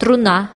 Truná